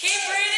Keep breathing.